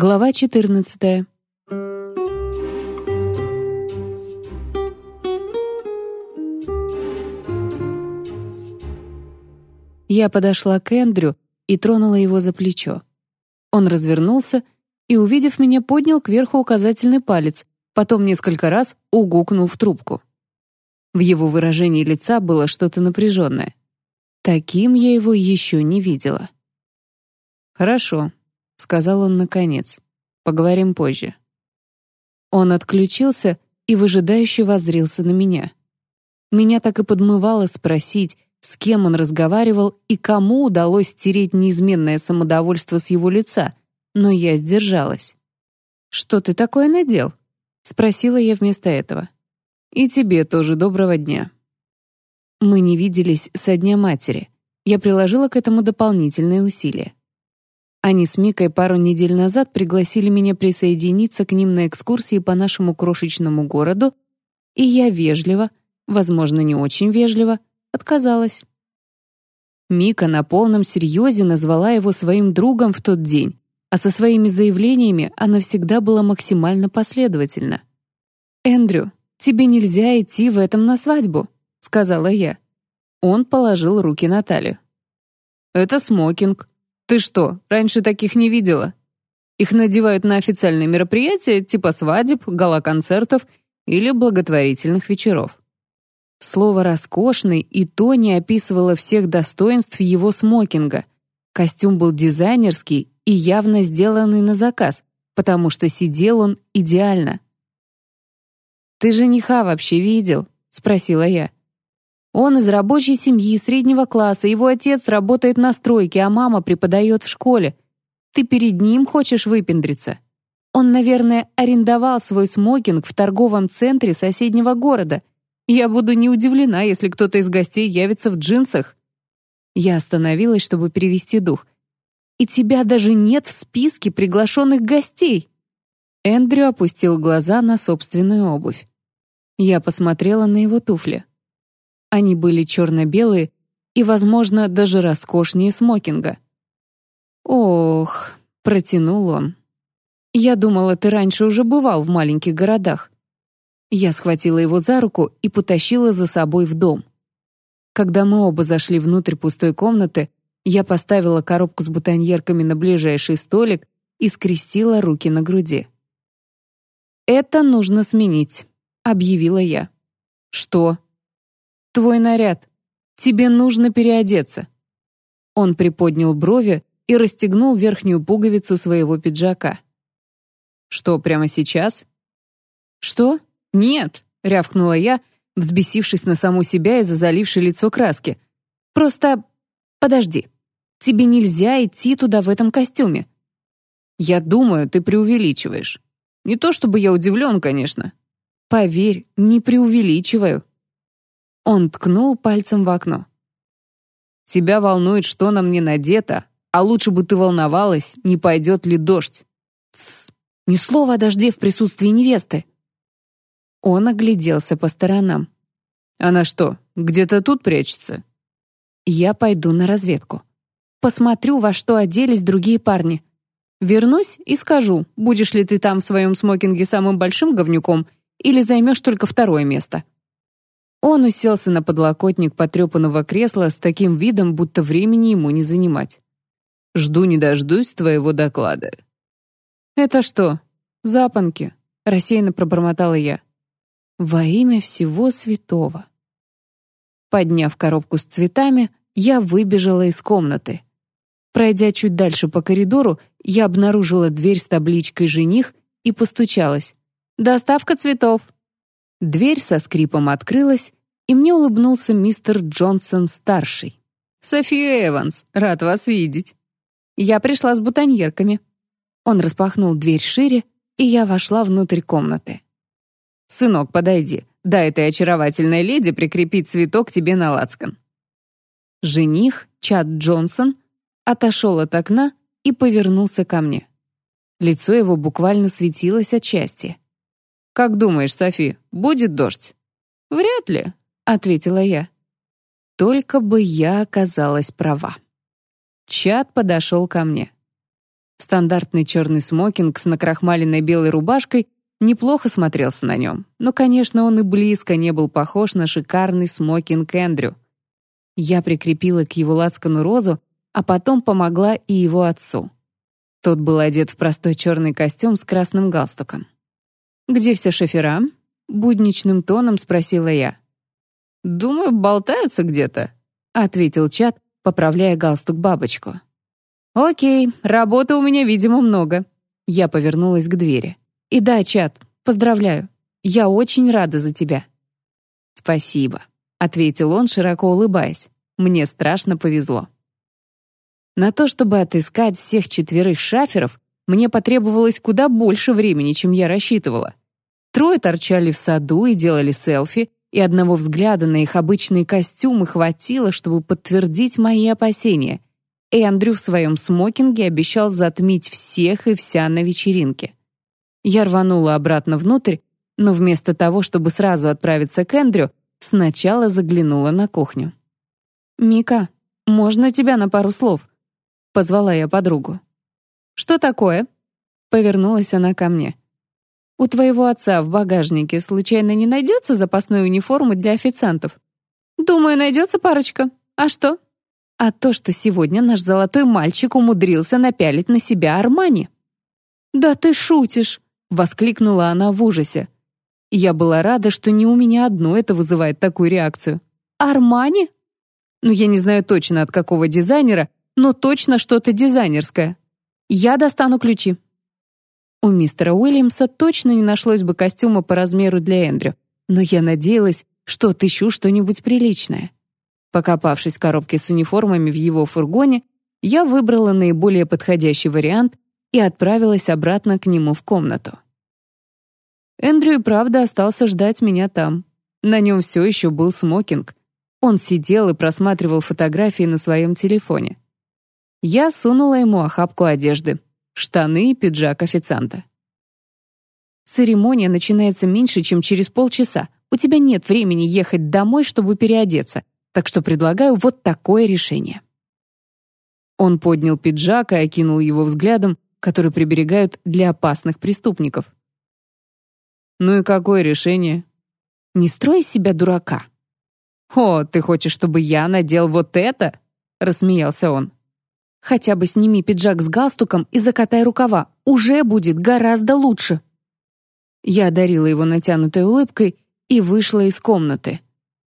Глава 14. Я подошла к Эндрю и тронула его за плечо. Он развернулся и, увидев меня, поднял кверху указательный палец, потом несколько раз угукнул в трубку. В его выражении лица было что-то напряженное. Таким я его еще не видела. «Хорошо», — сказал он наконец. «Поговорим позже». Он отключился и выжидающе воззрился на меня. Меня так и подмывало спросить, с кем он разговаривал и кому удалось стереть неизменное самодовольство с его лица, но я сдержалась. «Что ты такое надел?» Спросила я вместо этого. «И тебе тоже доброго дня». Мы не виделись со дня матери. Я приложила к этому дополнительные усилия. Они с Микой пару недель назад пригласили меня присоединиться к ним на экскурсии по нашему крошечному городу, и я вежливо, возможно, не очень вежливо, отказалась. Мика на полном серьезе назвала его своим другом в тот день, а со своими заявлениями она всегда была максимально последовательна. «Эндрю, тебе нельзя идти в этом на свадьбу», — сказала я. Он положил руки на талию. «Это смокинг. Ты что, раньше таких не видела? Их надевают на официальные мероприятия типа свадеб, гала-концертов или благотворительных вечеров». Слово «роскошный» и то не описывало всех достоинств его смокинга. Костюм был дизайнерский и явно сделанный на заказ, потому что сидел он идеально. «Ты жениха вообще видел?» — спросила я. «Он из рабочей семьи, среднего класса, его отец работает на стройке, а мама преподает в школе. Ты перед ним хочешь выпендриться?» Он, наверное, арендовал свой смокинг в торговом центре соседнего города. Я буду не удивлена, если кто-то из гостей явится в джинсах. Я остановилась, чтобы перевести дух — и тебя даже нет в списке приглашенных гостей!» Эндрю опустил глаза на собственную обувь. Я посмотрела на его туфли. Они были черно-белые и, возможно, даже роскошнее смокинга. «Ох», — протянул он. «Я думала, ты раньше уже бывал в маленьких городах». Я схватила его за руку и потащила за собой в дом. Когда мы оба зашли внутрь пустой комнаты, я поставила коробку с бутоньерками на ближайший столик и скрестила руки на груди. «Это нужно сменить», — объявила я. «Что?» «Твой наряд. Тебе нужно переодеться». Он приподнял брови и расстегнул верхнюю пуговицу своего пиджака. «Что, прямо сейчас?» «Что? Нет!» — рявкнула я, взбесившись на саму себя из-за залившей лицо краски. «Просто подожди». Тебе нельзя идти туда в этом костюме». «Я думаю, ты преувеличиваешь. Не то чтобы я удивлен, конечно. Поверь, не преувеличиваю». Он ткнул пальцем в окно. «Тебя волнует, что на мне надето, а лучше бы ты волновалась, не пойдет ли дождь». «Тссс, ни слова о дожде в присутствии невесты». Он огляделся по сторонам. «Она что, где-то тут прячется?» «Я пойду на разведку». Посмотрю, во что оделись другие парни. Вернусь и скажу, будешь ли ты там в своем смокинге самым большим говнюком или займешь только второе место». Он уселся на подлокотник потрепанного кресла с таким видом, будто времени ему не занимать. «Жду не дождусь твоего доклада». «Это что, запонки?» — рассеянно пробормотала я. «Во имя всего святого». Подняв коробку с цветами, я выбежала из комнаты. Пройдя чуть дальше по коридору, я обнаружила дверь с табличкой «Жених» и постучалась. «Доставка цветов». Дверь со скрипом открылась, и мне улыбнулся мистер Джонсон-старший. «София Эванс, рад вас видеть». Я пришла с бутоньерками. Он распахнул дверь шире, и я вошла внутрь комнаты. «Сынок, подойди. Дай этой очаровательной леди прикрепить цветок тебе на лацкан». Жених, Чад Джонсон, отошел от окна и повернулся ко мне. Лицо его буквально светилось от счастья. «Как думаешь, Софи, будет дождь?» «Вряд ли», — ответила я. Только бы я оказалась права. Чат подошел ко мне. Стандартный черный смокинг с накрахмаленной белой рубашкой неплохо смотрелся на нем, но, конечно, он и близко не был похож на шикарный смокинг Эндрю. Я прикрепила к его лацкану розу, а потом помогла и его отцу. Тот был одет в простой черный костюм с красным галстуком. «Где все шофера?» — будничным тоном спросила я. «Думаю, болтаются где-то», — ответил Чат, поправляя галстук-бабочку. «Окей, работы у меня, видимо, много». Я повернулась к двери. «И да, Чат, поздравляю. Я очень рада за тебя». «Спасибо», — ответил он, широко улыбаясь. «Мне страшно повезло». На то, чтобы отыскать всех четверых шаферов, мне потребовалось куда больше времени, чем я рассчитывала. Трое торчали в саду и делали селфи, и одного взгляда на их обычные костюмы хватило, чтобы подтвердить мои опасения. Эндрю в своем смокинге обещал затмить всех и вся на вечеринке. Я рванула обратно внутрь, но вместо того, чтобы сразу отправиться к Эндрю, сначала заглянула на кухню. «Мика, можно тебя на пару слов?» — позвала я подругу. «Что такое?» — повернулась она ко мне. «У твоего отца в багажнике случайно не найдется запасной униформы для официантов?» «Думаю, найдется парочка. А что?» «А то, что сегодня наш золотой мальчик умудрился напялить на себя Армани». «Да ты шутишь!» — воскликнула она в ужасе. Я была рада, что не у меня одно это вызывает такую реакцию. «Армани?» Ну, я не знаю точно от какого дизайнера, но точно что-то дизайнерское. Я достану ключи». У мистера Уильямса точно не нашлось бы костюма по размеру для Эндрю, но я надеялась, что отыщу что-нибудь приличное. Покопавшись в коробке с униформами в его фургоне, я выбрала наиболее подходящий вариант и отправилась обратно к нему в комнату. Эндрю и правда остался ждать меня там. На нем все еще был смокинг. Он сидел и просматривал фотографии на своем телефоне. Я сунула ему охапку одежды. Штаны и пиджак официанта. Церемония начинается меньше, чем через полчаса. У тебя нет времени ехать домой, чтобы переодеться, так что предлагаю вот такое решение. Он поднял пиджак и окинул его взглядом, который приберегают для опасных преступников. «Ну и какое решение?» «Не строй себя дурака». «О, ты хочешь, чтобы я надел вот это?» — рассмеялся он. Хотя бы сними пиджак с галстуком и закатай рукава. Уже будет гораздо лучше. Я одарила его натянутой улыбкой и вышла из комнаты.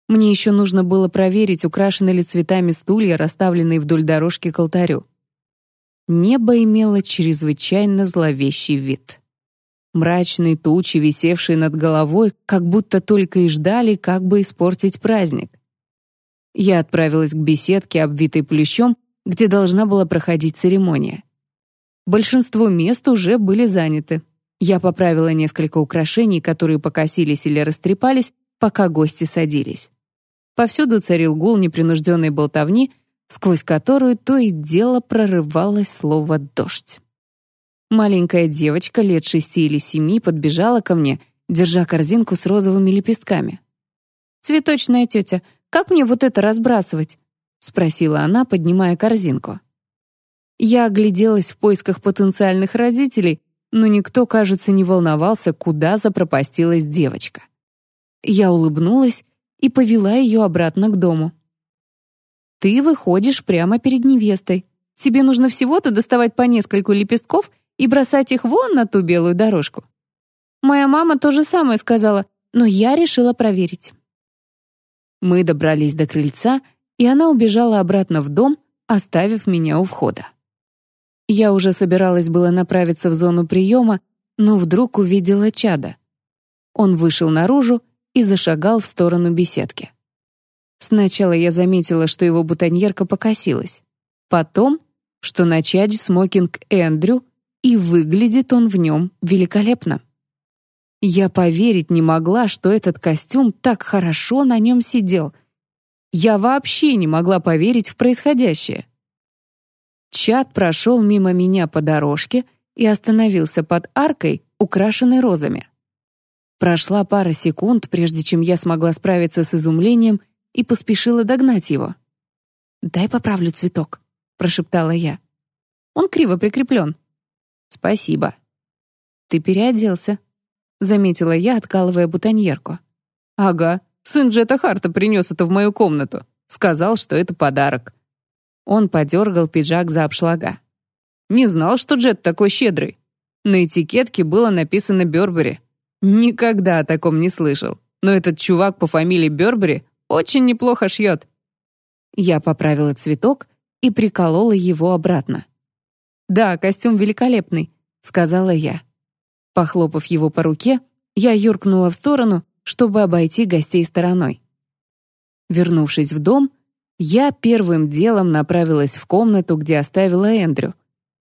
Мне еще нужно было проверить, украшены ли цветами стулья, расставленные вдоль дорожки к алтарю. Небо имело чрезвычайно зловещий вид. Мрачные тучи, висевшие над головой, как будто только и ждали, как бы испортить праздник. Я отправилась к беседке, обвитой плющом, где должна была проходить церемония. Большинство мест уже были заняты. Я поправила несколько украшений, которые покосились или растрепались, пока гости садились. Повсюду царил гул непринужденной болтовни, сквозь которую то и дело прорывалось слово «дождь». Маленькая девочка лет шести или семи подбежала ко мне, держа корзинку с розовыми лепестками. «Цветочная тетя, как мне вот это разбрасывать? — спросила она, поднимая корзинку. Я огляделась в поисках потенциальных родителей, но никто, кажется, не волновался, куда запропастилась девочка. Я улыбнулась и повела ее обратно к дому. «Ты выходишь прямо перед невестой. Тебе нужно всего-то доставать по нескольку лепестков и бросать их вон на ту белую дорожку». Моя мама то же самое сказала, но я решила проверить. Мы добрались до крыльца — и она убежала обратно в дом, оставив меня у входа. Я уже собиралась было направиться в зону приема, но вдруг увидела чада. Он вышел наружу и зашагал в сторону беседки. Сначала я заметила, что его бутоньерка покосилась. Потом, что на чаде смокинг Эндрю, и выглядит он в нем великолепно. Я поверить не могла, что этот костюм так хорошо на нем сидел — я вообще не могла поверить в происходящее. Чат прошел мимо меня по дорожке и остановился под аркой, украшенной розами. Прошла пара секунд, прежде чем я смогла справиться с изумлением и поспешила догнать его. «Дай поправлю цветок», — прошептала я. «Он криво прикреплен. «Спасибо». «Ты переоделся», — заметила я, откалывая бутоньерку. «Ага, сын Джета Харта принес это в мою комнату. Сказал, что это подарок». Он подергал пиджак за обшлага. «Не знал, что Джет такой щедрый. На этикетке было написано Бёрбери. Никогда о таком не слышал. Но этот чувак по фамилии Бёрбери очень неплохо шьет». Я поправила цветок и приколола его обратно. «Да, костюм великолепный», — сказала я. Похлопав его по руке, я юркнула в сторону, чтобы обойти гостей стороной. Вернувшись в дом, я первым делом направилась в комнату, где оставила Эндрю.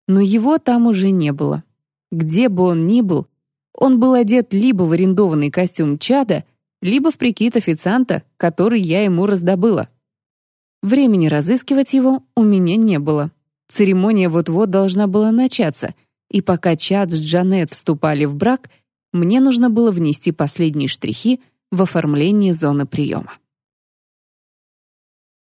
Но его там уже не было. Где бы он ни был, он был одет либо в арендованный костюм чада, либо в прикид официанта, который я ему раздобыла. Времени разыскивать его у меня не было. Церемония вот-вот должна была начаться, и пока Чад с Джанет вступали в брак, мне нужно было внести последние штрихи в оформление зоны приема.